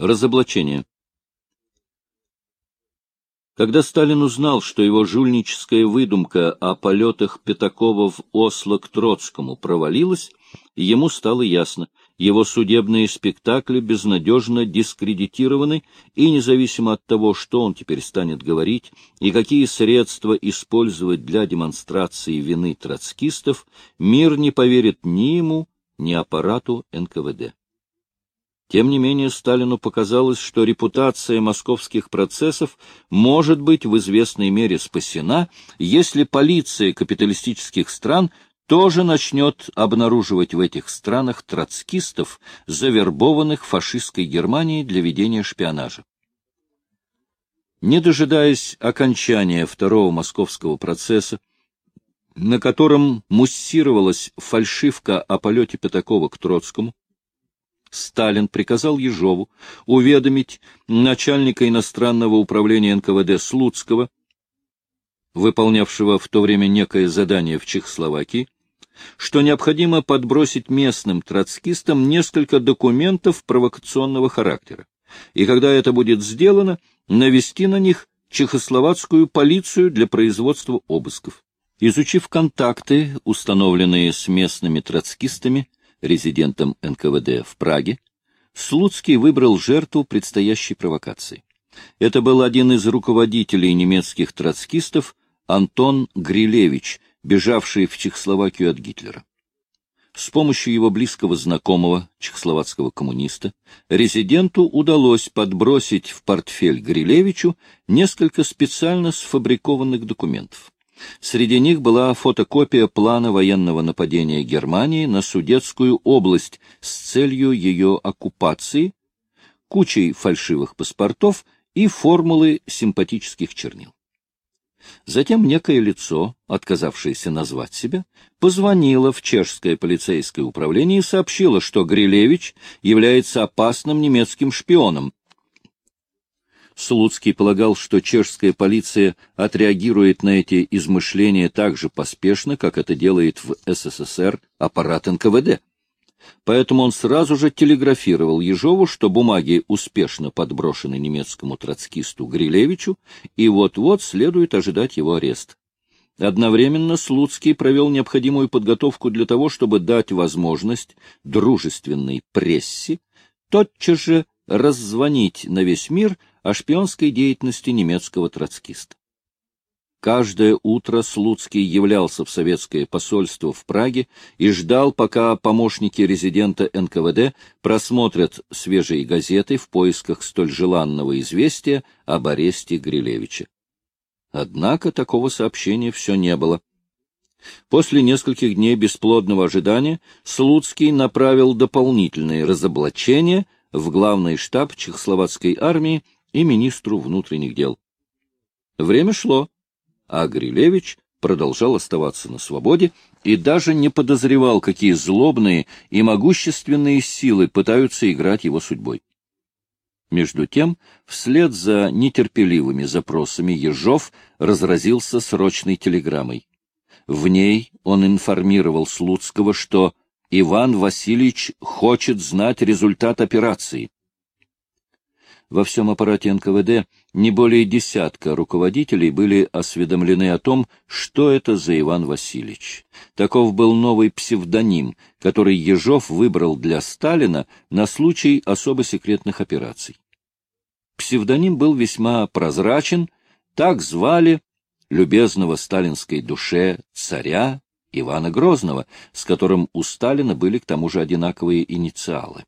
Разоблачение. Когда Сталин узнал, что его жульническая выдумка о полетах Пятакова в Осло к Троцкому провалилась, ему стало ясно, его судебные спектакли безнадежно дискредитированы, и независимо от того, что он теперь станет говорить и какие средства использовать для демонстрации вины троцкистов, мир не поверит ни ему, ни аппарату НКВД. Тем не менее, Сталину показалось, что репутация московских процессов может быть в известной мере спасена, если полиция капиталистических стран тоже начнет обнаруживать в этих странах троцкистов, завербованных фашистской Германией для ведения шпионажа. Не дожидаясь окончания второго московского процесса, на котором муссировалась фальшивка о полете Пятакова к Троцкому, Сталин приказал Ежову уведомить начальника иностранного управления НКВД Слуцкого, выполнявшего в то время некое задание в Чехословакии, что необходимо подбросить местным троцкистам несколько документов провокационного характера, и когда это будет сделано, навести на них чехословацкую полицию для производства обысков. Изучив контакты, установленные с местными троцкистами, резидентом НКВД в Праге, Слуцкий выбрал жертву предстоящей провокации. Это был один из руководителей немецких троцкистов Антон Грилевич, бежавший в Чехословакию от Гитлера. С помощью его близкого знакомого, чехословацкого коммуниста, резиденту удалось подбросить в портфель Грилевичу несколько специально сфабрикованных документов. Среди них была фотокопия плана военного нападения Германии на Судетскую область с целью ее оккупации, кучей фальшивых паспортов и формулы симпатических чернил. Затем некое лицо, отказавшееся назвать себя, позвонило в чешское полицейское управление и сообщило, что Грилевич является опасным немецким шпионом, Слуцкий полагал, что чешская полиция отреагирует на эти измышления так же поспешно, как это делает в СССР аппарат НКВД. Поэтому он сразу же телеграфировал Ежову, что бумаги успешно подброшены немецкому троцкисту Грилевичу, и вот-вот следует ожидать его ареста. Одновременно Слуцкий провел необходимую подготовку для того, чтобы дать возможность дружественной прессе тотчас же раззвонить на весь мир о шпионской деятельности немецкого троцкиста. Каждое утро Слуцкий являлся в советское посольство в Праге и ждал, пока помощники резидента НКВД просмотрят свежие газеты в поисках столь желанного известия об аресте Грилевича. Однако такого сообщения все не было. После нескольких дней бесплодного ожидания Слуцкий направил дополнительные разоблачения — в главный штаб Чехословацкой армии и министру внутренних дел. Время шло, а Грилевич продолжал оставаться на свободе и даже не подозревал, какие злобные и могущественные силы пытаются играть его судьбой. Между тем, вслед за нетерпеливыми запросами Ежов разразился срочной телеграммой. В ней он информировал Слуцкого, что Иван Васильевич хочет знать результат операции. Во всем аппарате НКВД не более десятка руководителей были осведомлены о том, что это за Иван Васильевич. Таков был новый псевдоним, который Ежов выбрал для Сталина на случай особо секретных операций. Псевдоним был весьма прозрачен, так звали любезного сталинской душе царя Ивана Грозного, с которым у Сталина были к тому же одинаковые инициалы.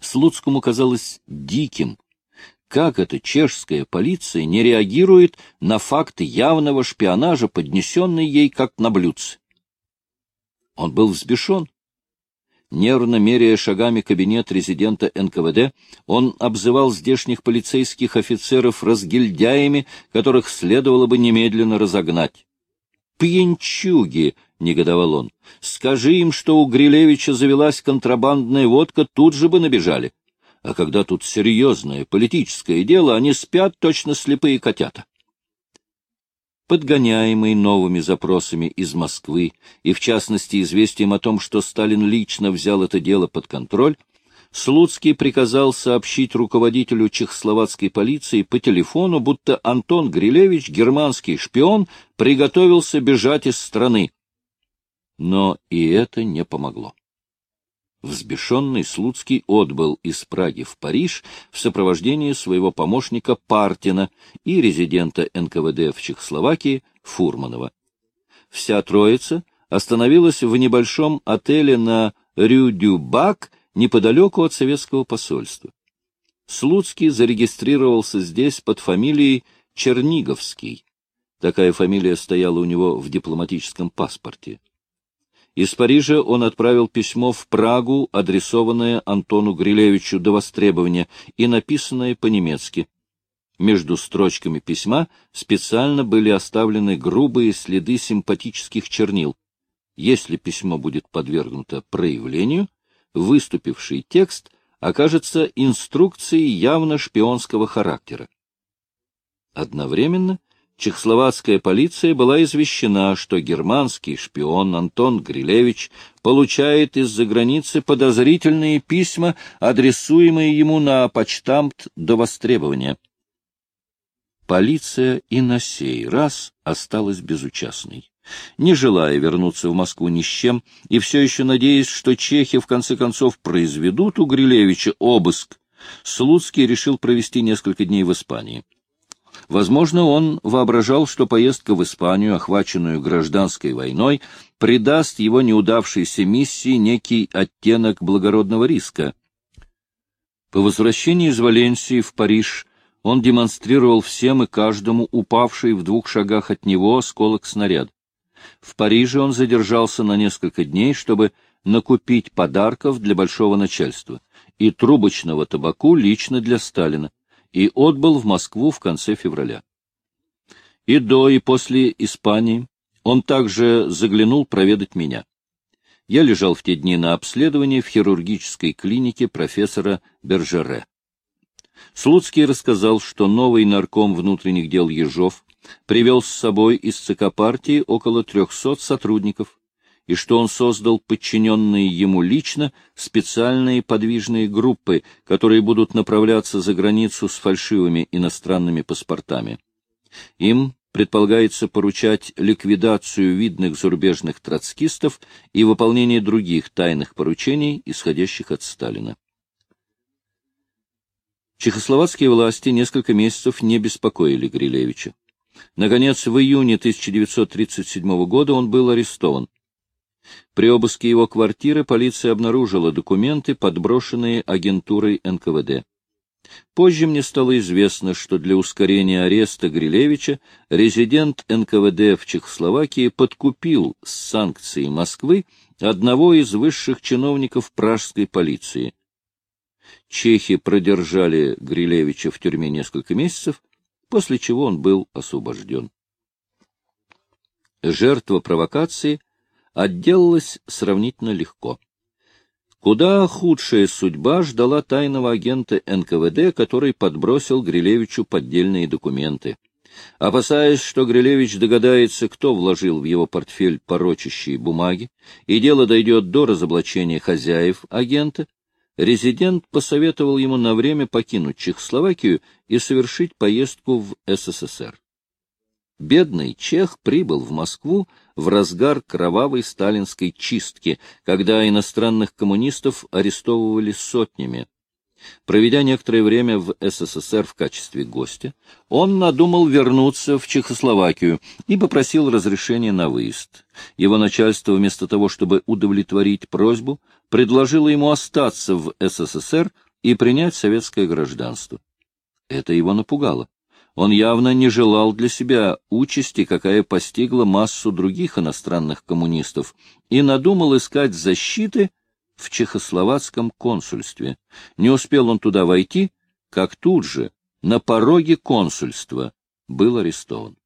Слуцкому казалось диким, как эта чешская полиция не реагирует на факты явного шпионажа, поднесенный ей как на блюдце. Он был взбешен. Нервно меряя шагами кабинет резидента НКВД, он обзывал здешних полицейских офицеров разгильдяями, которых следовало бы немедленно разогнать пьянчуги, — негодовал он. — Скажи им, что у Грилевича завелась контрабандная водка, тут же бы набежали. А когда тут серьезное политическое дело, они спят точно слепые котята. Подгоняемый новыми запросами из Москвы и, в частности, известием о том, что Сталин лично взял это дело под контроль, Слуцкий приказал сообщить руководителю чехословацкой полиции по телефону, будто Антон Грилевич, германский шпион, приготовился бежать из страны. Но и это не помогло. Взбешенный Слуцкий отбыл из Праги в Париж в сопровождении своего помощника Партина и резидента НКВД в Чехословакии Фурманова. Вся троица остановилась в небольшом отеле на Рю-Дю-Бак неподалеку от советского посольства. Слуцкий зарегистрировался здесь под фамилией Черниговский. Такая фамилия стояла у него в дипломатическом паспорте. Из Парижа он отправил письмо в Прагу, адресованное Антону Грилевичу до востребования и написанное по-немецки. Между строчками письма специально были оставлены грубые следы симпатических чернил. Если письмо будет подвергнуто проявлению, выступивший текст окажется инструкцией явно шпионского характера. Одновременно чехословацкая полиция была извещена, что германский шпион Антон Грилевич получает из-за границы подозрительные письма, адресуемые ему на почтамт до востребования. Полиция и на сей раз осталась безучастной не желая вернуться в Москву ни с чем, и все еще надеясь, что чехи в конце концов произведут у Грилевича обыск, Слуцкий решил провести несколько дней в Испании. Возможно, он воображал, что поездка в Испанию, охваченную гражданской войной, придаст его неудавшейся миссии некий оттенок благородного риска. По возвращении из Валенсии в Париж он демонстрировал всем и каждому упавший в двух шагах от него осколок снаряд. В Париже он задержался на несколько дней, чтобы накупить подарков для большого начальства и трубочного табаку лично для Сталина, и отбыл в Москву в конце февраля. И до, и после Испании он также заглянул проведать меня. Я лежал в те дни на обследовании в хирургической клинике профессора Бержере. Слуцкий рассказал, что новый нарком внутренних дел Ежов привел с собой из ЦК партии около трехсот сотрудников, и что он создал подчиненные ему лично специальные подвижные группы, которые будут направляться за границу с фальшивыми иностранными паспортами. Им предполагается поручать ликвидацию видных зарубежных троцкистов и выполнение других тайных поручений, исходящих от Сталина. Чехословацкие власти несколько месяцев не беспокоили Грилевича. Наконец, в июне 1937 года он был арестован. При обыске его квартиры полиция обнаружила документы, подброшенные агентурой НКВД. Позже мне стало известно, что для ускорения ареста Грилевича резидент НКВД в Чехословакии подкупил с санкцией Москвы одного из высших чиновников пражской полиции. Чехи продержали Грилевича в тюрьме несколько месяцев, после чего он был освобожден. Жертва провокации отделалась сравнительно легко. Куда худшая судьба ждала тайного агента НКВД, который подбросил Грилевичу поддельные документы. Опасаясь, что Грилевич догадается, кто вложил в его портфель порочащие бумаги, и дело дойдет до разоблачения хозяев агента, резидент посоветовал ему на время покинуть Чехословакию и совершить поездку в СССР. Бедный чех прибыл в Москву в разгар кровавой сталинской чистки, когда иностранных коммунистов арестовывали сотнями. Проведя некоторое время в СССР в качестве гостя, он надумал вернуться в Чехословакию и попросил разрешения на выезд. Его начальство, вместо того, чтобы удовлетворить просьбу, предложило ему остаться в СССР и принять советское гражданство. Это его напугало. Он явно не желал для себя участи, какая постигла массу других иностранных коммунистов, и надумал искать защиты в чехословацком консульстве. Не успел он туда войти, как тут же, на пороге консульства, был арестован.